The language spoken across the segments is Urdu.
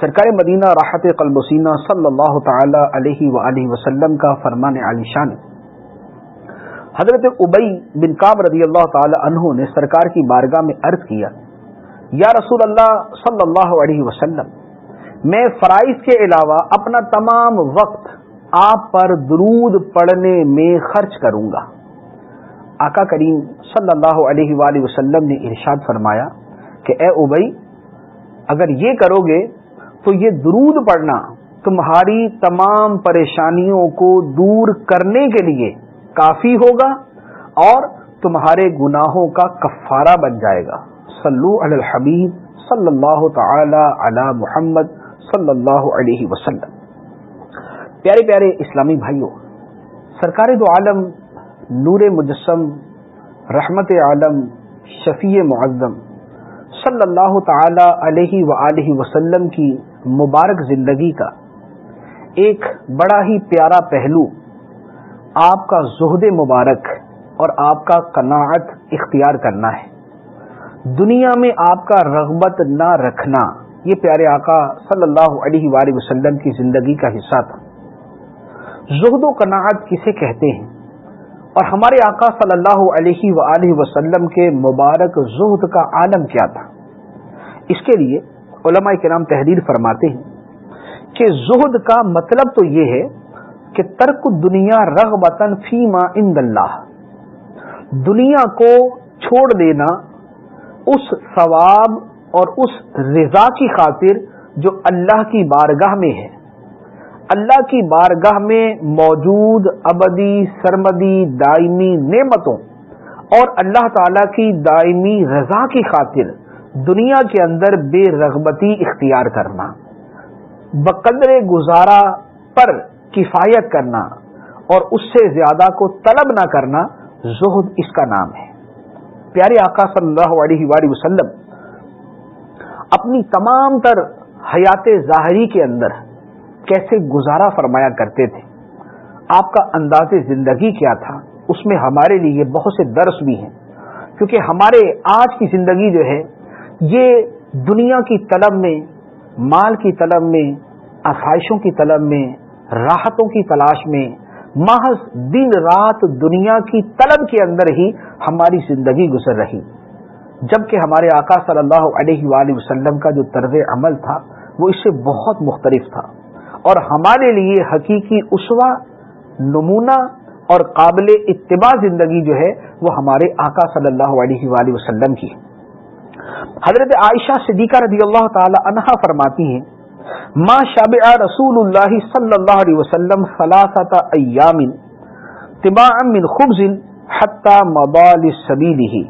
سرکار مدینہ راحت قلب سینہ صلی اللہ تعالی علیہ وآلہ وسلم کا فرمان علی شان حضرت ابئی بن کاب رضی اللہ تعالی عنہ نے سرکار کی بارگاہ میں عرض کیا، یا رسول اللہ صلی اللہ علیہ وسلم، میں فرائض کے علاوہ اپنا تمام وقت آپ پر درود پڑھنے میں خرچ کروں گا۔ آقا کریم صلی اللہ علیہ وآلہ وسلم نے ارشاد فرمایا کہ اے ابئی اگر یہ کرو گے تو یہ درود پڑھنا تمہاری تمام پریشانیوں کو دور کرنے کے لیے کافی ہوگا اور تمہارے گناہوں کا کفارہ بن جائے گا۔ صلو علی الحبیب صلی اللہ تعالی علی محمد صلی اللہ علیہ وسلم۔ پیارے پیارے اسلامی بھائیوں سرکار دو عالم، نور مجسم، رحمت عالم، شفیع معظم، صلی اللہ تعالی علیہ و وسلم کی مبارک زندگی کا ایک بڑا ہی پیارا پہلو، آپ کا زہد مبارک اور آپ کا قناعت اختیار کرنا ہے۔ دنیا میں آپ کا رغبت نہ رکھنا، یہ پیارے آقا صلی اللہ علیہ وآلہ وسلم کی زندگی کا حصہ تھا۔ زہد و قناعت کسے کہتے ہیں؟ اور ہمارے آقا صلی اللہ علیہ وآلہ وسلم کے مبارک زہد کا عالم کیا تھا؟ اس کے لیے علماء کے نام تحریر فرماتے ہیں کہ زہد کا مطلب تو یہ ہے کہ ترک دنیا رغ بطن فیما ان اللہ۔ دنیا کو چھوڑ دینا اس ثواب اور اس رضا کی خاطر جو اللہ کی بارگاہ میں ہے۔ اللہ کی بارگاہ میں موجود ابدی، سرمدی، دائمی نعمتوں اور اللہ تعالی کی دائمی رضا کی خاطر دنیا کے اندر بے رغبتی اختیار کرنا، بقدر گزارا پر کفایت کرنا اور اس سے زیادہ کو طلب نہ کرنا زہد اس کا نام ہے۔ پیارے آقا صلی اللہ علیہ وآلہ وسلم، اپنی تمام تر حیات ظاہری کے اندر کیسے گزارا فرمایا کرتے تھے؟ آپ کا انداز زندگی کیا تھا؟ اس میں ہمارے لیے بہت سے درس بھی ہیں، کیونکہ ہمارے آج کی زندگی جو ہے یہ دنیا کی طلب میں، مال کی طلب میں آسائشوں کی طلب میں، راحتوں کی تلاش میں، محض دن رات دنیا کی طلب کے اندر ہی ہماری زندگی گزر رہی۔ جبکہ ہمارے آقا صلی اللہ علیہ وآلہ وسلم کا جو طرز عمل تھا، وہ اس سے بہت مختلف تھا۔ اور ہمارے لیے حقیقی اسوا نمونہ اور قابل اتباع زندگی جو ہے، وہ ہمارے آقا صلی اللہ علیہ وآلہ وسلم کی ہے۔ حضرت عائشہ صدیقہ رضی اللہ تعالی عنہا فرماتی ہیں، ما شابع رسول اللہ صلی اللہ علیہ وسلم ثلاثت ایام تباعا من خبز حتی مبال سبیلہ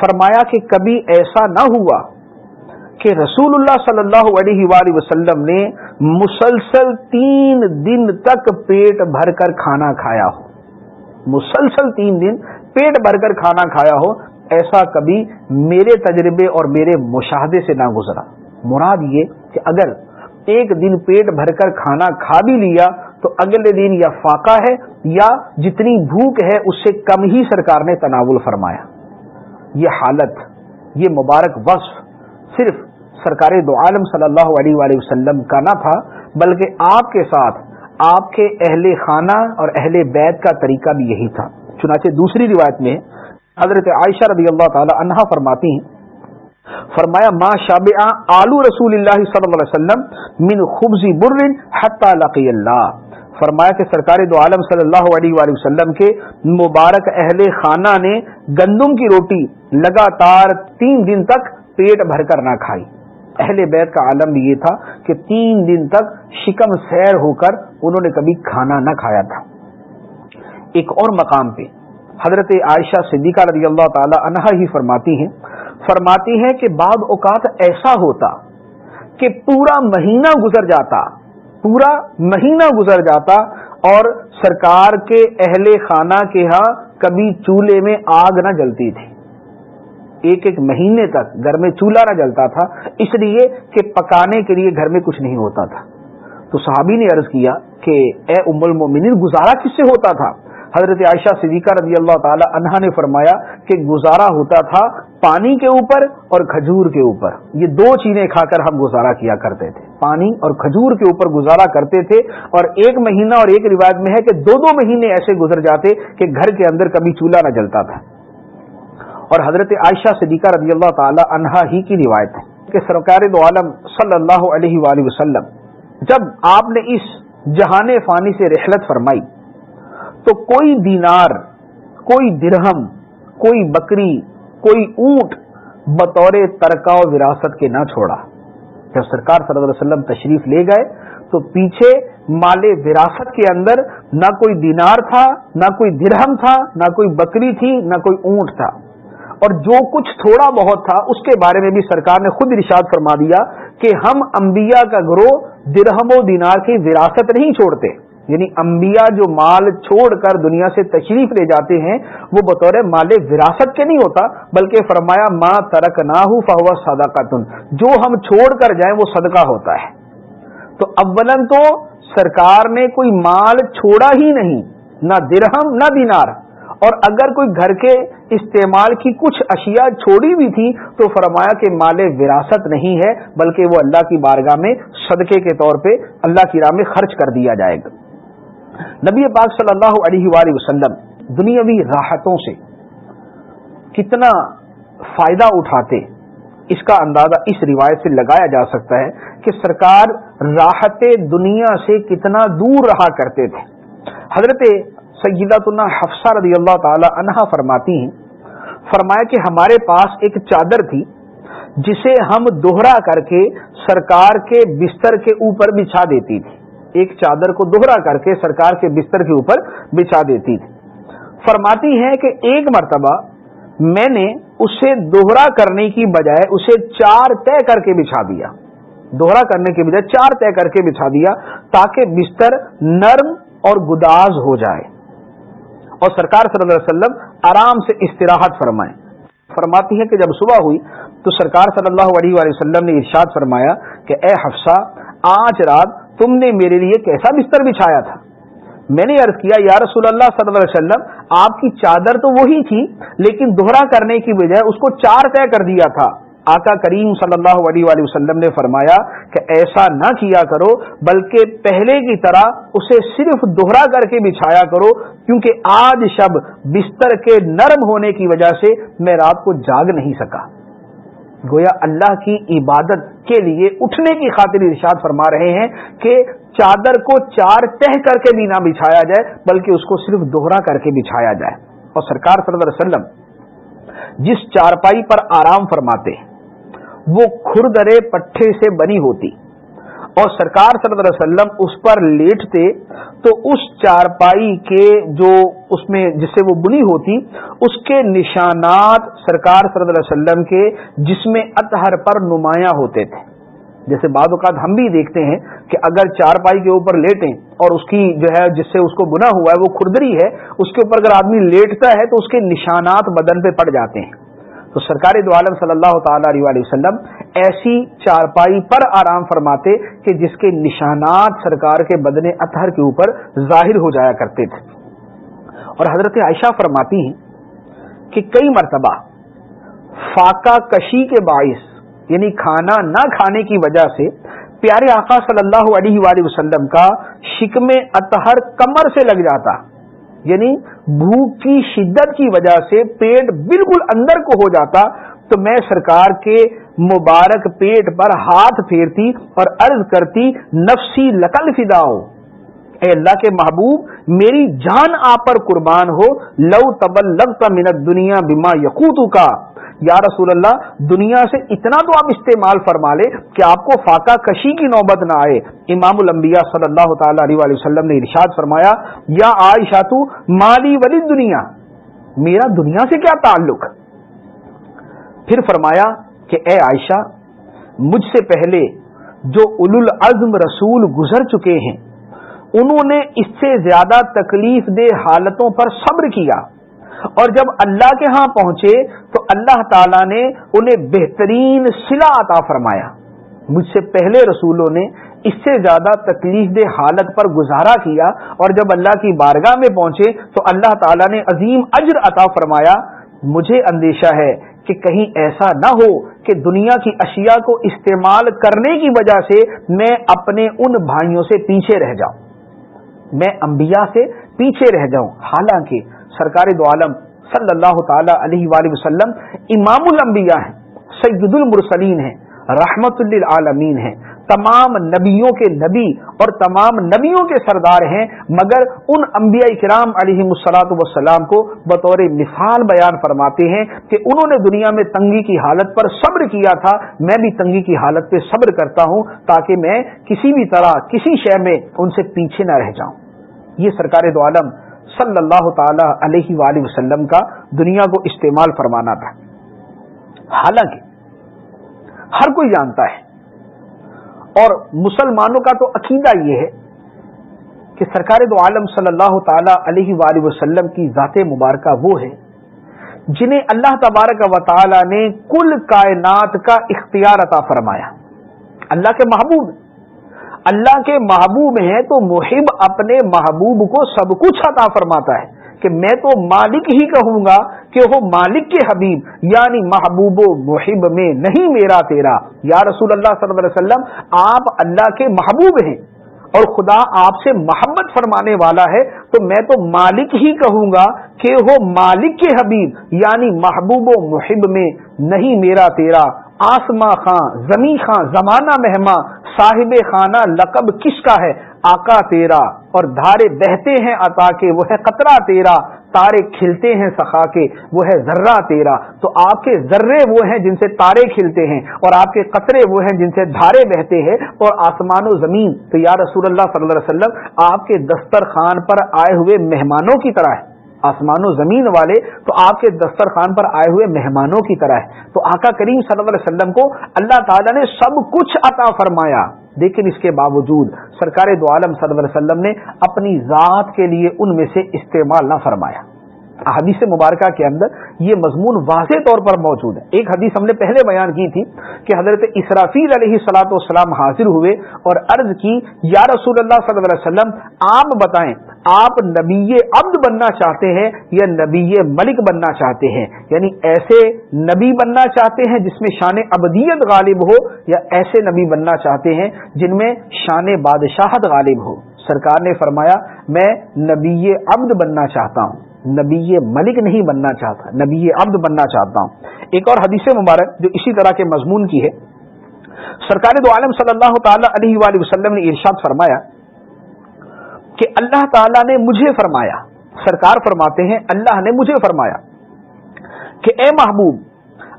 فرمایا کہ کبھی ایسا نہ ہوا کہ رسول اللہ صلی اللہ علیہ وآلہ وسلم نے مسلسل تین دن تک پیٹ بھر کر کھانا کھایا ہو۔ مسلسل تین دن پیٹ بھر کر کھانا کھایا ہو ایسا کبھی میرے تجربے اور میرے مشاہدے سے نہ گزرا۔ مراد یہ کہ اگر ایک دن پیٹ بھر کر کھانا کھا بھی لیا تو اگلے دن یا فاقہ ہے یا جتنی بھوک ہے اس سے کم ہی سرکار نے تناول فرمایا۔ یہ حالت، یہ مبارک وصف صرف سرکار دو عالم صلی اللہ علیہ وآلہ وسلم کا نہ تھا، بلکہ آپ کے ساتھ آپ کے اہل خانہ اور اہل بیت کا طریقہ بھی یہی تھا۔ چنانچہ دوسری روایت میں حضرت عائشہ رضی اللہ تعالی عنہا فرماتی ہیں، فرمایا، ما شاب آلو رسول اللہ صلی اللہ علیہ وسلم من خبزی بر حتی لقی اللہ۔ فرمایا کہ سرکار دو عالم صلی اللہ علیہ وآلہ وسلم کے مبارک اہل خانہ نے گندم کی روٹی لگاتار تین دن تک پیٹ بھر کر نہ کھائی۔ اہل بیت کا عالم یہ تھا کہ تین دن تک شکم سیر ہو کر انہوں نے کبھی کھانا نہ کھایا تھا۔ ایک اور مقام پہ حضرت عائشہ صدیقہ رضی اللہ تعالی عنہ ہی فرماتی ہیں فرماتی ہیں کہ بعض اوقات ایسا ہوتا کہ پورا مہینہ گزر جاتا، پورا مہینہ گزر جاتا اور سرکار کے اہل خانہ کے ہاں کبھی چولہے میں آگ نہ جلتی تھی۔ ایک ایک مہینے تک گھر میں چولہا نہ جلتا تھا، اس لیے کہ پکانے کے لیے گھر میں کچھ نہیں ہوتا تھا۔ تو صحابی نے عرض کیا کہ، اے ام المومنین، گزارا کس سے ہوتا تھا؟ حضرت عائشہ صدیقہ رضی اللہ تعالی عنہا نے فرمایا کہ گزارا ہوتا تھا پانی کے اوپر اور کھجور کے اوپر۔ یہ دو چیزیں کھا کر ہم گزارا کیا کرتے تھے۔ پانی اور کھجور کے اوپر گزارا کرتے تھے اور ایک مہینہ اور ایک روایت میں ہے کہ دو دو مہینے ایسے گزر جاتے کہ گھر کے اندر کبھی چولہا نہ جلتا تھا۔ اور حضرت عائشہ صدیقہ رضی اللہ تعالی عنہا ہی کی روایت ہے کہ سرکار دو عالم صلی اللہ علیہ وآلہ وسلم جب آپ نے اس جہان فانی سے رحلت فرمائی تو کوئی دینار، کوئی درہم، کوئی بکری، کوئی اونٹ بطور ترکا و وراثت کے نہ چھوڑا۔ جب سرکار صلی اللہ علیہ وسلم تشریف لے گئے تو پیچھے مال وراثت کے اندر نہ کوئی دینار تھا، نہ کوئی درہم تھا، نہ کوئی بکری تھی، نہ کوئی اونٹ تھا۔ اور جو کچھ تھوڑا بہت تھا، اس کے بارے میں بھی سرکار نے خود ارشاد فرما دیا کہ ہم انبیاء کا گروہ درہم و دینار کی وراثت نہیں چھوڑتے۔ یعنی انبیاء جو مال چھوڑ کر دنیا سے تشریف لے جاتے ہیں، وہ بطور مال وراثت کے نہیں ہوتا، بلکہ فرمایا ماں ترک نہ ہو فہو جو ہم چھوڑ کر جائیں وہ صدقہ ہوتا ہے۔ تو اولن تو سرکار نے کوئی مال چھوڑا ہی نہیں، نہ درہم، نہ دینار۔ اور اگر کوئی گھر کے استعمال کی کچھ اشیاء چھوڑی بھی تھی، تو فرمایا کہ مال وراثت نہیں ہے، بلکہ وہ اللہ کی بارگاہ میں صدقے کے طور پہ اللہ کی راہ میں خرچ کر دیا جائے گا۔ نبی پاک صلی اللہ علیہ وآلہ وسلم دنیاوی راحتوں سے کتنا فائدہ اٹھاتے، اس کا اندازہ اس روایت سے لگایا جا سکتا ہے کہ سرکار راحت دنیا سے کتنا دور رہا کرتے تھے۔ حضرت سیدت اللہ حفصہ رضی اللہ تعالی عنہا فرماتی ہیں، فرمایا کہ ہمارے پاس ایک چادر تھی، جسے ہم دوہرا کر کے سرکار کے بستر کے اوپر بچھا دیتی تھی۔ ایک چادر کو دوہرا کر کے سرکار کے بستر کے اوپر بچھا دیتی تھی۔ فرماتی ہے کہ ایک مرتبہ میں نے اسے دوہرا کرنے کی بجائے اسے چار طے کر کے بچھا دیا۔ دوہرا کرنے کے بجائے چار طے کر کے بچھا دیا تاکہ بستر نرم اور گداز ہو جائے۔ اور سرکار صلی اللہ علیہ وسلم آرام سے استراحت فرمائے۔ فرماتی ہے کہ جب صبح ہوئی تو سرکار صلی اللہ علیہ وسلم نے ارشاد فرمایا کہ اے حفصہ، آج رات تم نے میرے لیے کیسا بستر بچھایا تھا؟ میں نے عرض کیا، یا رسول اللہ صلی اللہ علیہ وسلم، آپ کی چادر تو وہی تھی، لیکن دوہرا کرنے کی بجائے اس کو چار طے کر دیا تھا۔ آقا کریم صلی اللہ علیہ وسلم نے فرمایا کہ ایسا نہ کیا کرو، بلکہ پہلے کی طرح اسے صرف دوہرا کر کے بچھایا کرو، کیونکہ آج شب بستر کے نرم ہونے کی وجہ سے میں رات کو جاگ نہیں سکا۔ گویا اللہ کی عبادت کے لیے اٹھنے کی خاطر ارشاد فرما رہے ہیں کہ چادر کو چار تہ کر کے بھی نہ بچھایا جائے، بلکہ اس کو صرف دوہرا کر کے بچھایا جائے۔ اور سرکار صلی اللہ علیہ وسلم جس چارپائی پر آرام فرماتے، وہ کھردرے پٹھے سے بنی ہوتی۔ اور سرکار صلی اللہ علیہ وسلم اس پر لیٹتے تو اس چارپائی کے جو اس میں جس سے وہ بنی ہوتی، اس کے نشانات سرکار صلی اللہ علیہ وسلم کے جس میں اطہر پر نمایاں ہوتے تھے۔ جیسے بعض اوقات ہم بھی دیکھتے ہیں کہ اگر چارپائی کے اوپر لیٹیں اور اس کی جو ہے جس سے اس کو بنا ہوا ہے، وہ کھردری ہے، اس کے اوپر اگر آدمی لیٹتا ہے تو اس کے نشانات بدن پہ پڑ جاتے ہیں۔ تو سرکار دو عالم صلی اللہ تعالی علیہ وسلم ایسی چارپائی پر آرام فرماتے کہ جس کے نشانات سرکار کے بدن اطہر کے اوپر ظاہر ہو جایا کرتے تھے۔ اور حضرت عائشہ فرماتی ہیں کہ کئی مرتبہ فاقہ کشی کے باعث یعنی کھانا نہ کھانے کی وجہ سے پیارے آقا صلی اللہ علیہ وآلہ وسلم کا شکم اطہر کمر سے لگ جاتا۔ یعنی بھوک کی شدت کی وجہ سے پیٹ بالکل اندر کو ہو جاتا، تو میں سرکار کے مبارک پیٹ پر ہاتھ پھیرتی اور عرض کرتی، نفسی لقل فداؤ اے اللہ کے محبوب میری جان آپ پر قربان ہو، لو تبل لگتا منت دنیا بیما یقوت کا یا رسول اللہ، دنیا سے اتنا تو آپ استعمال فرما لے کہ آپ کو فاقہ کشی کی نوبت نہ آئے۔ امام الانبیاء صلی اللہ تعالی علیہ وسلم نے ارشاد فرمایا، یا عائشہ تو مالی ولی دنیا میرا دنیا سے کیا تعلق؟ پھر فرمایا کہ اے عائشہ، مجھ سے پہلے جو اول العزم رسول گزر چکے ہیں انہوں نے اس سے زیادہ تکلیف دہ حالتوں پر صبر کیا۔ اور جب اللہ کے ہاں پہنچے تو اللہ تعالی نے انہیں بہترین سلا عطا فرمایا۔ مجھ سے پہلے رسولوں نے اس سے زیادہ تکلیف دہ حالت پر گزارا کیا۔ اور جب اللہ کی بارگاہ میں پہنچے تو اللہ تعالیٰ نے عظیم اجر عطا فرمایا۔ مجھے اندیشہ ہے کہ کہیں ایسا نہ ہو کہ دنیا کی اشیاء کو استعمال کرنے کی وجہ سے میں اپنے ان بھائیوں سے پیچھے رہ جاؤں۔ میں انبیاء سے پیچھے رہ جاؤں۔ حالانکہ سرکار دو عالم صلی اللہ تعالی علیہ وآلہ وسلم امام الانبیاء ہیں، سید المرسلین ہیں، رحمت للعالمین ہیں۔ تمام نبیوں کے نبی اور تمام نبیوں کے سردار ہیں، مگر ان انبیاء کرام علیہ مسلاط وسلام کو بطور مثال بیان فرماتے ہیں کہ انہوں نے دنیا میں تنگی کی حالت پر صبر کیا تھا۔ میں بھی تنگی کی حالت پہ صبر کرتا ہوں تاکہ میں کسی بھی طرح، کسی شہر میں ان سے پیچھے نہ رہ جاؤں۔ یہ سرکار دو عالم صلی اللہ تعالی علیہ وآلہ وسلم کا دنیا کو استعمال فرمانا تھا۔ حالانکہ ہر کوئی جانتا ہے اور مسلمانوں کا تو عقیدہ یہ ہے کہ سرکار دو عالم صلی اللہ تعالی علیہ وآلہ وسلم کی ذات مبارکہ وہ ہے جنہیں اللہ تبارک و تعالی نے کل کائنات کا اختیار عطا فرمایا۔ اللہ کے محبوب اللہ کے محبوب ہیں تو محب اپنے محبوب کو سب کچھ عطا فرماتا ہے کہ میں تو مالک ہی کہوں گا کہ وہ مالک کے حبیب یعنی محبوب و محب میں نہیں میرا تیرا۔ یا رسول اللہ صلی اللہ علیہ وسلم، آپ اللہ کے محبوب ہیں اور خدا آپ سے محبت فرمانے والا ہے، تو میں تو مالک ہی کہوں گا کہ وہ مالک کے حبیب یعنی محبوب و محب میں نہیں میرا تیرا۔ آسما خاں زمیں خاں زمانہ مہماں، صاحب خانہ، لقب کس کا ہے؟ آقا تیرا۔ اور دھارے بہتے ہیں عطا کے، وہ ہے قطرہ تیرا۔ تارے کھلتے ہیں سخا کے، وہ ہے ذرہ تیرا۔ تو آپ کے ذرے وہ ہیں جن سے تارے کھلتے ہیں، اور آپ کے قطرے وہ ہیں جن سے دھارے بہتے ہیں، اور آسمان و زمین۔ تو یا رسول اللہ صلی اللہ علیہ وسلم، آپ کے دسترخوان پر آئے ہوئے مہمانوں کی طرح ہے۔ آسمان و زمین والے تو آپ کے دسترخوان پر آئے ہوئے مہمانوں کی طرح ہے۔ تو آقا کریم صلی اللہ علیہ وسلم کو اللہ تعالیٰ نے سب کچھ عطا فرمایا۔ لیکن اس کے باوجود سرکار دو عالم صلی اللہ علیہ وسلم نے اپنی ذات کے لیے ان میں سے استعمال نہ فرمایا۔ حدیث مبارکہ کے اندر یہ مضمون واضح طور پر موجود ہے۔ ایک حدیث ہم نے پہلے بیان کی تھی کہ حضرت اسرافیل علیہ سلاۃ والسلام حاضر ہوئے اور عرض کی، یا رسول اللہ صلی اللہ علیہ وسلم، آپ بتائیں آپ نبی عبد بننا چاہتے ہیں یا نبی ملک بننا چاہتے ہیں؟ یعنی ایسے نبی بننا چاہتے ہیں جس میں شان ابدیت غالب ہو یا ایسے نبی بننا چاہتے ہیں جن میں شان بادشاہت غالب ہو؟ سرکار نے فرمایا، میں نبی عبد بننا چاہتا ہوں۔ نبی ملک نہیں بننا چاہتا، نبی عبد بننا چاہتا ہوں۔ ایک اور حدیث مبارک جو اسی طرح کے مضمون کی ہے۔ سرکار دو عالم صلی اللہ تعالی علیہ وآلہ وسلم نے ارشاد فرمایا کہ اللہ تعالی نے مجھے فرمایا۔ سرکار فرماتے ہیں، اللہ نے مجھے فرمایا کہ اے محبوب،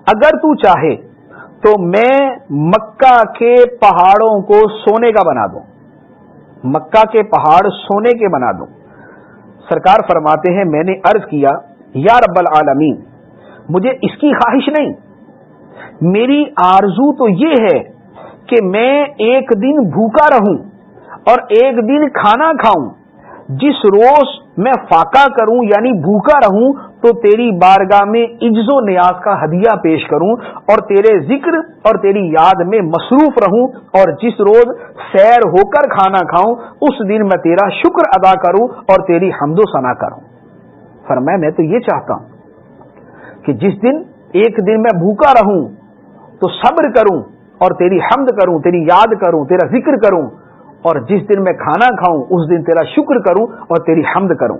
اگر تو چاہے تو میں مکہ کے پہاڑوں کو سونے کا بنا دوں۔ مکہ کے پہاڑ سونے کے بنا دوں۔ سرکار فرماتے ہیں، میں نے عرض کیا، یا رب العالمین، مجھے اس کی خواہش نہیں۔ میری آرزو تو یہ ہے کہ میں ایک دن بھوکا رہوں۔ اور ایک دن کھانا کھاؤں، جس روز میں فاقہ کروں یعنی بھوکا رہوں، تو تیری بارگاہ میں عجز و نیاز کا ہدیہ پیش کروں اور تیرے ذکر اور تیری یاد میں مصروف رہوں اور جس روز سیر ہو کر کھانا کھاؤں، اس دن میں تیرا شکر ادا کروں اور تیری حمد و ثنا کروں۔ فرمایا میں تو یہ چاہتا ہوں کہ جس دن ایک دن میں بھوکا رہوں، تو صبر کروں اور تیری حمد کروں، تیری یاد کروں، تیرا ذکر کروں اور جس دن میں کھانا کھاؤں، اس دن تیرا شکر کروں اور تیری حمد کروں۔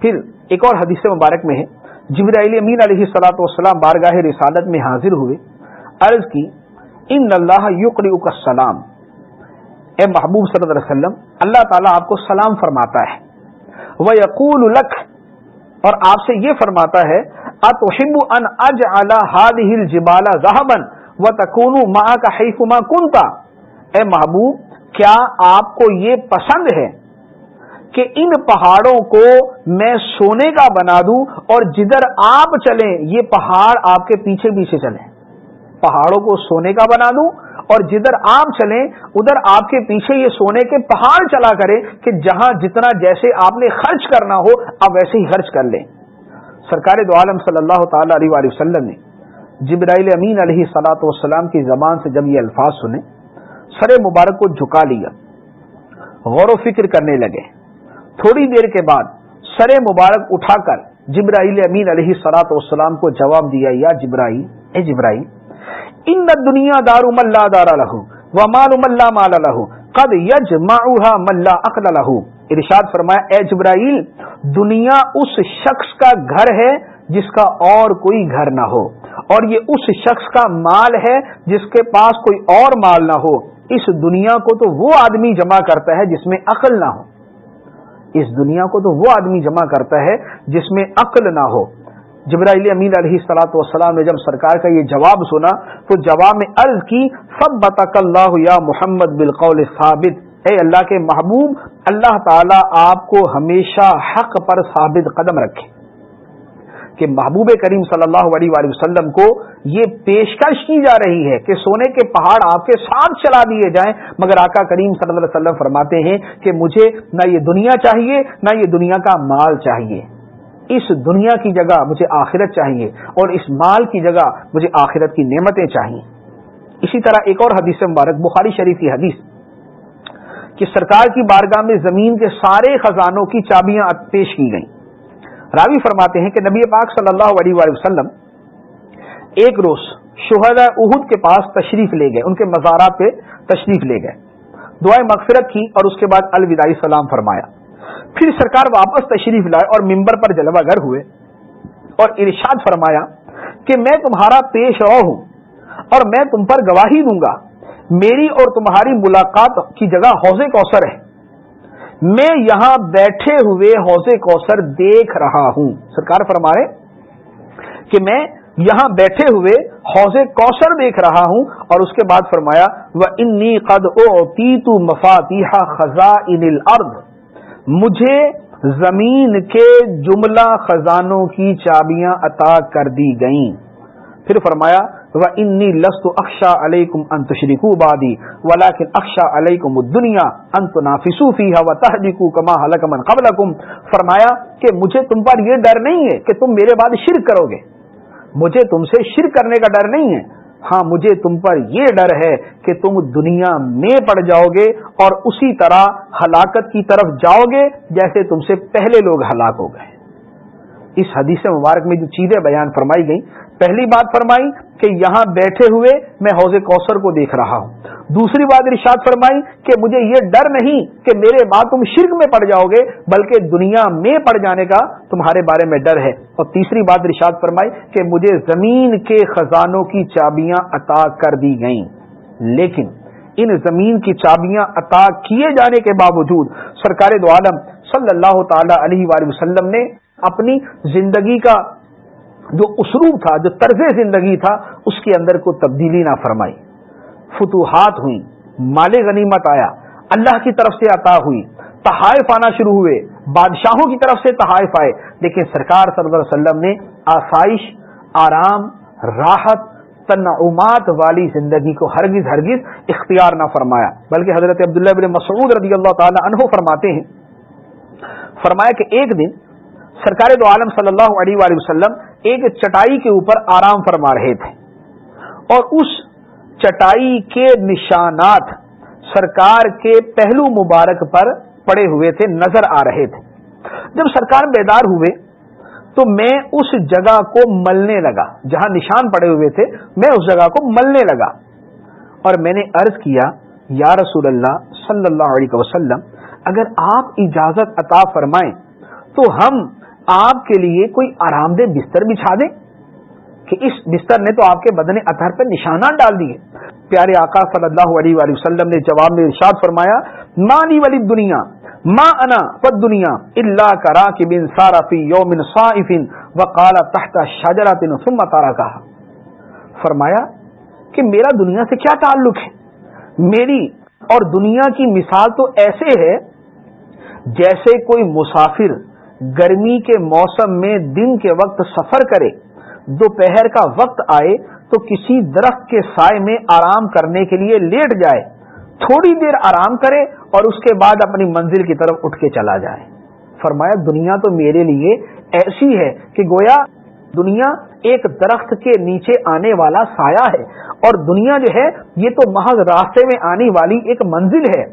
پھر ایک اور حدیث مبارک میں ہے، جبرائیل امین علیہ سلاۃ والسلام بارگاہ رسالت میں حاضر ہوئے، عرض کی، ان اللہ یقری السلام. اے محبوب صلی اللہ علیہ وسلم، اللہ تعالیٰ آپ کو سلام فرماتا ہے۔ وہ یقول الخ اور آپ سے یہ فرماتا ہے اتحب ان اج ہاد ہل جبالا ذہبن و تکون ماں کا حیف ماں کنتا اے محبوب کیا آپ کو یہ پسند ہے کہ ان پہاڑوں کو میں سونے کا بنا دوں اور جدھر آپ چلیں، یہ پہاڑ آپ کے پیچھے پیچھے چلیں۔ پہاڑوں کو سونے کا بنا دوں اور جدھر آپ چلیں، ادھر آپ کے پیچھے یہ سونے کے پہاڑ چلا کرے کہ جہاں جتنا جیسے آپ نے خرچ کرنا ہو، آپ ویسے ہی خرچ کر لیں۔ سرکار دو عالم صلی اللہ تعالی علیہ وآلہ وسلم نے جبرائیل امین علیہ صلاۃ والسلام کی زبان سے جب یہ الفاظ سنے سر مبارک کو جھکا لیا۔ غور و فکر کرنے لگے۔ تھوڑی دیر کے بعد سر مبارک اٹھا کر جبرائیل امین علیہ سلاۃ والسلام کو جواب دیا، یا جبرائی اے جبرائی ان دنیا دار ملا دار لہو و ملا مال لہو قد یج ملا اقل لہو ارشاد فرمایا، اے جبرائیل، دنیا اس شخص کا گھر ہے جس کا اور کوئی گھر نہ ہو، اور یہ اس شخص کا مال ہے جس کے پاس کوئی اور مال نہ ہو۔ اس دنیا کو تو وہ آدمی جمع کرتا ہے جس میں عقل نہ ہو۔ اس دنیا کو تو وہ آدمی جمع کرتا ہے جس میں عقل نہ ہو۔ جبرائیل امین علیہ سلاۃ والسلام نے جب سرکار کا یہ جواب سنا، تو جواب میں عرض کی سب بطق اللہ یا محمد بالقول ثابت اے اللہ کے محبوب، اللہ تعالی آپ کو ہمیشہ حق پر ثابت قدم رکھے۔ کہ محبوب کریم صلی اللہ علیہ وآلہ وسلم کو یہ پیشکش کی جا رہی ہے کہ سونے کے پہاڑ آپ کے ساتھ چلا دیے جائیں۔ مگر آقا کریم صلی اللہ علیہ وسلم فرماتے ہیں کہ مجھے نہ یہ دنیا چاہیے، نہ یہ دنیا کا مال چاہیے۔ اس دنیا کی جگہ مجھے آخرت چاہیے اور اس مال کی جگہ مجھے آخرت کی نعمتیں چاہیے۔ اسی طرح ایک اور حدیث مبارک، بخاری شریف کی حدیث کہ سرکار کی بارگاہ میں زمین کے سارے خزانوں کی چابیاں پیش کی گئیں۔ راوی فرماتے ہیں کہ نبی پاک صلی اللہ علیہ وآلہ وسلم ایک روز شہدا احد کے پاس تشریف لے گئے، ان کے مزارات پہ تشریف لے گئے۔ دعائیں مغفرت کی اور اس کے بعد الوداعی سلام فرمایا۔ پھر سرکار واپس تشریف لائے اور ممبر پر جلوہ گر ہوئے اور ارشاد فرمایا کہ میں تمہارا پیش رو ہوں اور میں تم پر گواہی دوں گا۔ میری اور تمہاری ملاقات کی جگہ حوض کوثر ہے۔ میں یہاں بیٹھے ہوئے حوض کوثر دیکھ رہا ہوں۔ سرکار فرمائے کہ میں یہاں بیٹھے ہوئے حوض کوثر دیکھ رہا ہوں اور اس کے بعد فرمایا وہ انی قد او تیتو مفاتیح خزاں مجھے زمین کے جملہ خزانوں کی چابیاں عطا کر دی گئیں۔ پھر فرمایا وہ انی لست اکشا علیکم انت شریک بادی ولاکن اکشا علیکم دنیا انت نافسو و تحریکو کما حلقمن قبل فرمایا کہ مجھے تم پر یہ ڈر نہیں ہے کہ تم میرے بعد شرک کرو گے۔ مجھے تم سے شرک کرنے کا ڈر نہیں ہے۔ ہاں مجھے تم پر یہ ڈر ہے کہ تم دنیا میں پڑ جاؤ گے اور اسی طرح ہلاکت کی طرف جاؤ گے جیسے تم سے پہلے لوگ ہلاک ہو گئے۔ اس حدیث مبارک میں جو چیزیں بیان فرمائی گئیں پہلی بات فرمائی کہ یہاں بیٹھے ہوئے میں حوض کوثر کو دیکھ رہا ہوں۔ دوسری بات ارشاد فرمائی کہ مجھے یہ ڈر نہیں کہ میرے بعد تم شرک میں پڑ جاؤ گے، بلکہ دنیا میں پڑ جانے کا تمہارے بارے میں ڈر ہے۔ اور تیسری بات ارشاد فرمائی کہ مجھے زمین کے خزانوں کی چابیاں عطا کر دی گئیں۔ لیکن ان زمین کی چابیاں عطا کیے جانے کے باوجود سرکار دو عالم صلی اللہ تعالی علیہ وآلہ وسلم نے اپنی زندگی کا جو اسروب تھا، جو طرز زندگی تھا، اس کے اندر کو تبدیلی نہ فرمائی۔ فتوحات ہوئی مال غنیمت آیا، اللہ کی طرف سے عطا ہوئی، تحائف آنا شروع ہوئے، بادشاہوں کی طرف سے تحائف آئے۔ لیکن سرکار صلی اللہ علیہ وسلم نے آسائش، آرام، راحت، تنعمات والی زندگی کو ہرگز ہرگز اختیار نہ فرمایا۔ بلکہ حضرت عبداللہ بن مسعود رضی اللہ تعالی عنہ فرماتے ہیں۔ فرمایا کہ ایک دن سرکار دو عالم صلی اللہ علیہ وآلہ وسلم ایک چٹائی کے اوپر آرام فرما رہے تھے۔ اور اس چٹائی کے نشانات سرکار کے پہلو مبارک پر پڑے ہوئے تھے، نظر آ رہے تھے۔ جب سرکار بیدار ہوئے تو میں اس جگہ کو ملنے لگا۔ جہاں نشان پڑے ہوئے تھے، میں اس جگہ کو ملنے لگا۔ اور میں نے عرض کیا، یا رسول اللہ صلی اللہ علیہ وسلم، اگر آپ اجازت عطا فرمائیں تو ہم آپ کے لیے کوئی آرام دہ بستر بچھا دیں کہ اس بستر نے تو آپ کے بدن اطہر پہ نشانات ڈال دیے۔ پیارے آقا صلی اللہ علیہ وآلہ وسلم نے جواب میں ارشاد فرمایا مانی والی دنیا ما انا پد دنیا اللہ کرا کہ بن سارا فی یومن صائفن وقال تحت شجرا ثم تارا کہا فرمایا کہ میرا دنیا سے کیا تعلق ہے؟ میری اور دنیا کی مثال تو ایسے ہے جیسے کوئی مسافر گرمی کے موسم میں دن کے وقت سفر کرے، دوپہر کا وقت آئے تو کسی درخت کے سائے میں آرام کرنے کے لیے لیٹ جائے۔ تھوڑی دیر آرام کرے اور اس کے بعد اپنی منزل کی طرف اٹھ کے چلا جائے۔ فرمایا، دنیا تو میرے لیے ایسی ہے کہ گویا دنیا ایک درخت کے نیچے آنے والا سایہ ہے اور دنیا جو ہے یہ تو محض راستے میں آنے والی ایک منزل ہے۔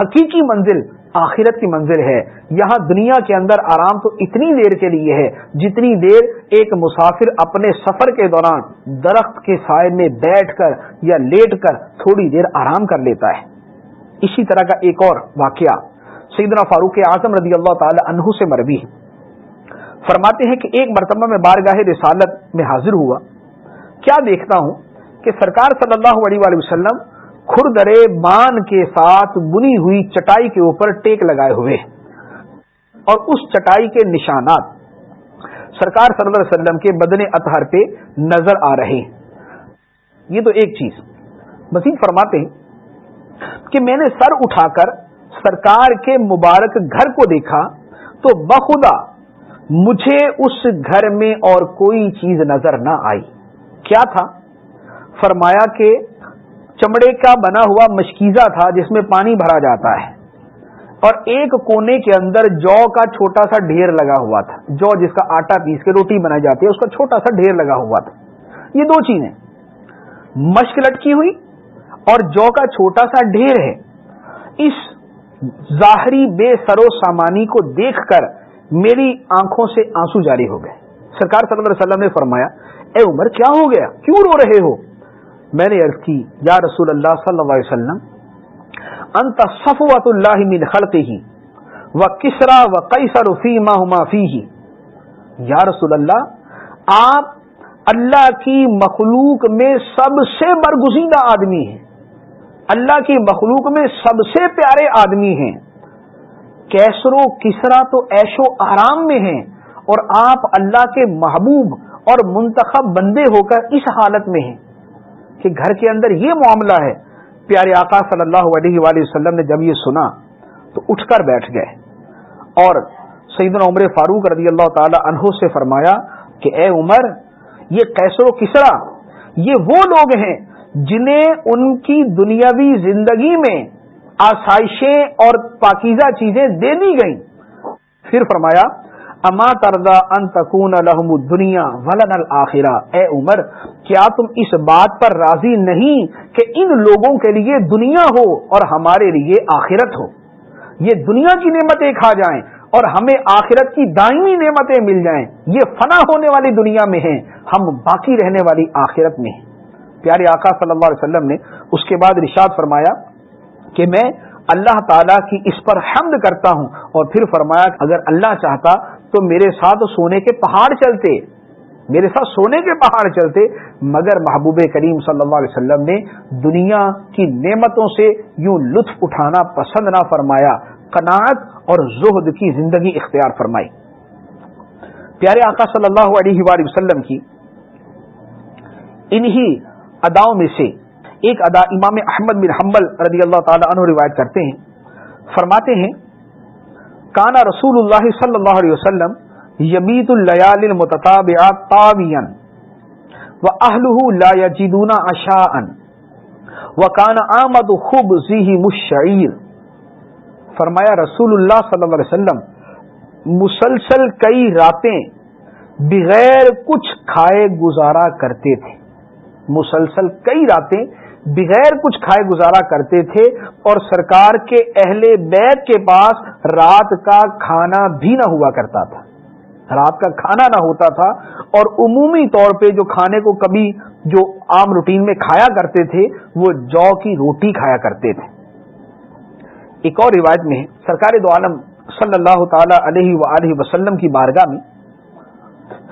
حقیقی منزل آخرت کی منزل ہے۔ یہاں دنیا کے اندر آرام تو اتنی دیر کے لیے ہے جتنی دیر ایک مسافر اپنے سفر کے دوران درخت کے سائے میں بیٹھ کر یا لیٹ کر تھوڑی دیر آرام کر لیتا ہے۔ اسی طرح کا ایک اور واقعہ۔ سیدنا فاروق اعظم رضی اللہ تعالی عنہ سے مربی ہے۔ فرماتے ہیں کہ ایک مرتبہ میں بارگاہ رسالت میں حاضر ہوا۔ کیا دیکھتا ہوں کہ سرکار صلی اللہ علیہ وآلہ وسلم کھردرے مان کے ساتھ بنی ہوئی چٹائی کے اوپر ٹیک لگائے ہوئے اور اس چٹائی کے نشانات سرکار صلی اللہ علیہ وسلم کے بدن اطہر پہ نظر آ رہے یہ تو ایک چیز۔ مزید فرماتے ہیں کہ میں نے سر اٹھا کر سرکار کے مبارک گھر کو دیکھا تو بخدا مجھے اس گھر میں اور کوئی چیز نظر نہ آئی۔ کیا تھا؟ فرمایا کہ چمڑے کا بنا ہوا مشکیزہ تھا جس میں پانی بھرا جاتا ہے۔ اور ایک کونے کے اندر جو کا چھوٹا سا ڈھیر لگا ہوا تھا۔ جو جس کا آٹا پیس کے روٹی بنائی جاتی ہے، اس کا چھوٹا سا ڈھیر لگا ہوا تھا۔ یہ دو چیزیں۔ مشک لٹکی ہوئی اور جو کا چھوٹا سا ڈھیر ہے۔ اس ظاہری بے سرو سامانی کو دیکھ کر میری آنکھوں سے آنسو جاری ہو گئے۔ سرکار صلی اللہ علیہ وسلم نے فرمایا، اے عمر، کیا ہو گیا؟ کیوں رو رہے ہو؟ میں نے عرض کی، یا رسول اللہ صلی اللہ علیہ وسلم، انت صفوت اللہ من خلقه و کسرا و قیصر فی ما ہما فیہ یا رسول اللہ، آپ اللہ کی مخلوق میں سب سے برگزیدہ آدمی ہیں۔ اللہ کی مخلوق میں سب سے پیارے آدمی ہیں۔ کیسرو کسرا تو ایش و آرام میں ہیں اور آپ اللہ کے محبوب اور منتخب بندے ہو کر اس حالت میں ہیں۔ کہ گھر کے اندر یہ معاملہ ہے، پیارے آقا صلی اللہ علیہ وآلہ وسلم نے جب یہ سنا تو اٹھ کر بیٹھ گئے۔ اور سیدنا عمر فاروق رضی اللہ تعالی عنہ سے فرمایا کہ اے عمر، یہ کیسر و کسرا، یہ وہ لوگ ہیں جنہیں ان کی دنیاوی زندگی میں آسائشیں اور پاکیزہ چیزیں دے دی گئیں۔ پھر فرمایا اما تردا ان تکون الحم دنیا ولن الآخرہ اے عمر، کیا تم اس بات پر راضی نہیں کہ ان لوگوں کے لیے دنیا ہو اور ہمارے لیے آخرت ہو؟ یہ دنیا کی نعمتیں کھا جائیں اور ہمیں آخرت کی دائمی نعمتیں مل جائیں۔ یہ فنا ہونے والی دنیا میں ہیں، ہم باقی رہنے والی آخرت میں ہیں۔ پیارے آقا صلی اللہ علیہ وسلم نے اس کے بعد رشاد فرمایا کہ میں اللہ تعالیٰ کی اس پر حمد کرتا ہوں اور پھر فرمایا اگر اللہ چاہتا تو میرے ساتھ سونے کے پہاڑ چلتے، میرے ساتھ سونے کے پہاڑ چلتے، مگر محبوب کریم صلی اللہ علیہ وسلم نے دنیا کی نعمتوں سے یوں لطف اٹھانا پسند نہ فرمایا، قناعت اور زہد کی زندگی اختیار فرمائی۔ پیارے آقا صلی اللہ علیہ وآلہ وسلم کی، انہی اداؤں میں سے ایک ادا امام احمد بن حنبل رضی اللہ تعالی عنہ روایت کرتے ہیں، فرماتے ہیں کانا رسول اللہ صلی اللہ علیہ وسلم یمیت اللیال المتتابعات طاویا و اہلہ لا یجدون عشاء و کان آمد خبزہ مشعیر فرمایا رسول اللہ صلی اللہ علیہ وسلم، مسلسل کئی راتیں بغیر کچھ کھائے گزارا کرتے تھے۔ مسلسل کئی راتیں بغیر کچھ کھائے گزارا کرتے تھے اور سرکار کے اہل بیت کے پاس رات کا کھانا بھی نہ ہوا کرتا تھا۔ رات کا کھانا نہ ہوتا تھا اور عمومی طور پہ جو کھانے کو کبھی جو عام روٹین میں کھایا کرتے تھے، وہ جو کی روٹی کھایا کرتے تھے۔ ایک اور روایت میں سرکار دو عالم صلی اللہ تعالی علیہ وآلہ وسلم کی بارگاہ میں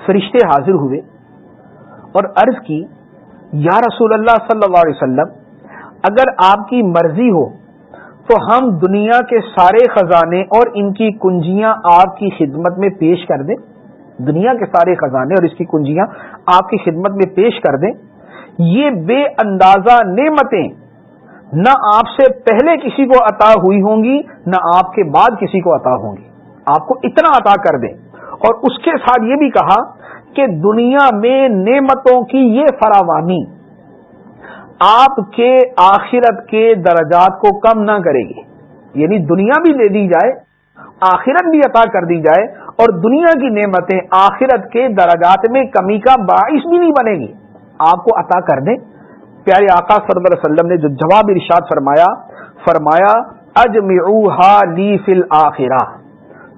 فرشتے حاضر ہوئے اور عرض کی یا رسول اللہ صلی اللہ علیہ وسلم، اگر آپ کی مرضی ہو، تو ہم دنیا کے سارے خزانے اور ان کی کنجیاں آپ کی خدمت میں پیش کر دیں۔ دنیا کے سارے خزانے اور اس کی کنجیاں آپ کی خدمت میں پیش کر دیں۔ یہ بے اندازہ نعمتیں نہ آپ سے پہلے کسی کو عطا ہوئی ہوں گی، نہ آپ کے بعد کسی کو عطا ہوں گی۔ آپ کو اتنا عطا کر دیں۔ اور اس کے ساتھ یہ بھی کہا کہ دنیا میں نعمتوں کی یہ فراوانی آپ کے آخرت کے درجات کو کم نہ کرے گی۔ یعنی دنیا بھی دے دی جائے، آخرت بھی عطا کر دی جائے اور دنیا کی نعمتیں آخرت کے درجات میں کمی کا باعث بھی نہیں بنے گی۔ آپ کو عطا کر دیں۔ پیارے آقا صلی اللہ علیہ وسلم نے جو جواب ارشاد فرمایا فرمایا لی فل آخرہ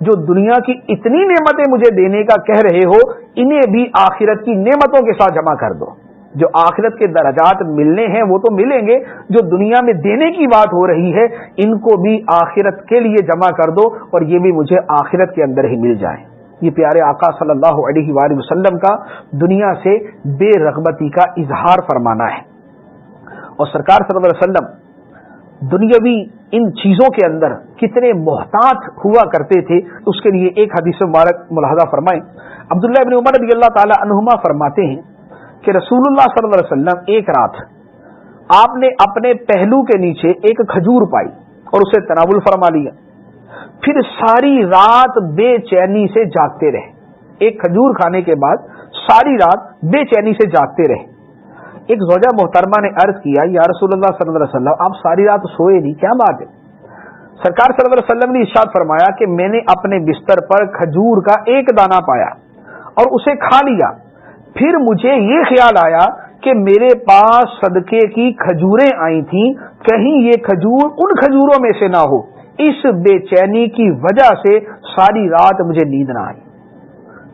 جو دنیا کی اتنی نعمتیں مجھے دینے کا کہہ رہے ہو، انہیں بھی آخرت کی نعمتوں کے ساتھ جمع کر دو۔ جو آخرت کے درجات ملنے ہیں، وہ تو ملیں گے۔ جو دنیا میں دینے کی بات ہو رہی ہے، ان کو بھی آخرت کے لیے جمع کر دو اور یہ بھی مجھے آخرت کے اندر ہی مل جائے یہ پیارے آقا صلی اللہ علیہ وآلہ وسلم کا دنیا سے بے رغبتی کا اظہار فرمانا ہے۔ اور سرکار صلی اللہ علیہ وسلم دنیاوی ان چیزوں کے اندر کتنے محتاط ہوا کرتے تھے، اس کے لیے ایک حدیث مبارک ملاحظہ فرمائیں۔ عبداللہ ابن عمر رضی اللہ تعالی عنہما فرماتے ہیں کہ رسول اللہ صلی اللہ علیہ وسلم ایک رات آپ نے اپنے پہلو کے نیچے ایک کھجور پائی اور اسے تناول فرما لیا۔ پھر ساری رات بے چینی سے جاگتے رہے۔ ایک کھجور کھانے کے بعد ساری رات بے چینی سے جاگتے رہے۔ ایک زوجہ محترمہ نے عرض کیا، یا رسول اللہ صلی اللہ علیہ وسلم، آپ ساری رات سوئے نہیں کیا بات ہے؟ سرکار صلی اللہ علیہ وسلم نے ارشاد فرمایا کہ میں نے اپنے بستر پر کھجور کا ایک دانہ پایا اور اسے کھا لیا۔ پھر مجھے یہ خیال آیا کہ میرے پاس صدقے کی کھجوریں آئی تھیں، کہیں یہ کھجور ان کھجوروں میں سے نہ ہو۔ اس بے چینی کی وجہ سے ساری رات مجھے نیند نہ آئی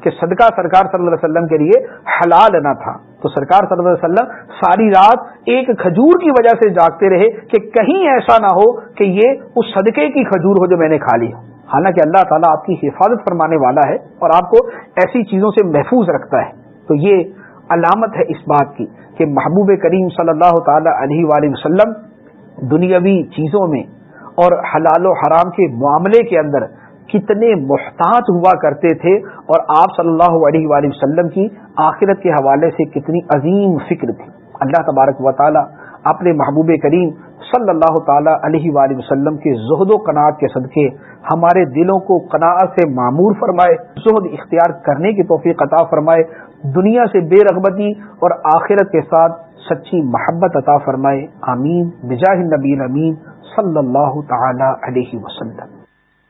کہ صدقہ سرکار صلی اللہ علیہ وسلم کے لیے حلال نہ تھا۔ تو سرکار صلی اللہ علیہ وسلم ساری رات ایک کھجور کی وجہ سے جاگتے رہے کہ کہیں ایسا نہ ہو کہ یہ اس صدقے کی کھجور ہو جو میں نے کھا لی حالانکہ اللہ تعالیٰ آپ کی حفاظت فرمانے والا ہے اور آپ کو ایسی چیزوں سے محفوظ رکھتا ہے۔ تو یہ علامت ہے اس بات کی کہ محبوب کریم صلی اللہ تعالی علیہ وآلہ وسلم دنیاوی چیزوں میں اور حلال و حرام کے معاملے کے اندر کتنے محتاط ہوا کرتے تھے اور آپ صلی اللہ علیہ وآلہ وسلم کی آخرت کے حوالے سے کتنی عظیم فکر تھی۔ اللہ تبارک و تعالی اپنے محبوب کریم صلی اللہ تعالی علیہ وآلہ وسلم کے زہد و قناعت کے صدقے ہمارے دلوں کو قناعت سے معمور فرمائے، زہد اختیار کرنے کی توفیق عطا فرمائے، دنیا سے بے رغبتی اور آخرت کے ساتھ سچی محبت عطا فرمائے۔ آمین۔ بجاہ نبی امین صلی اللہ تعالی علیہ وسلم۔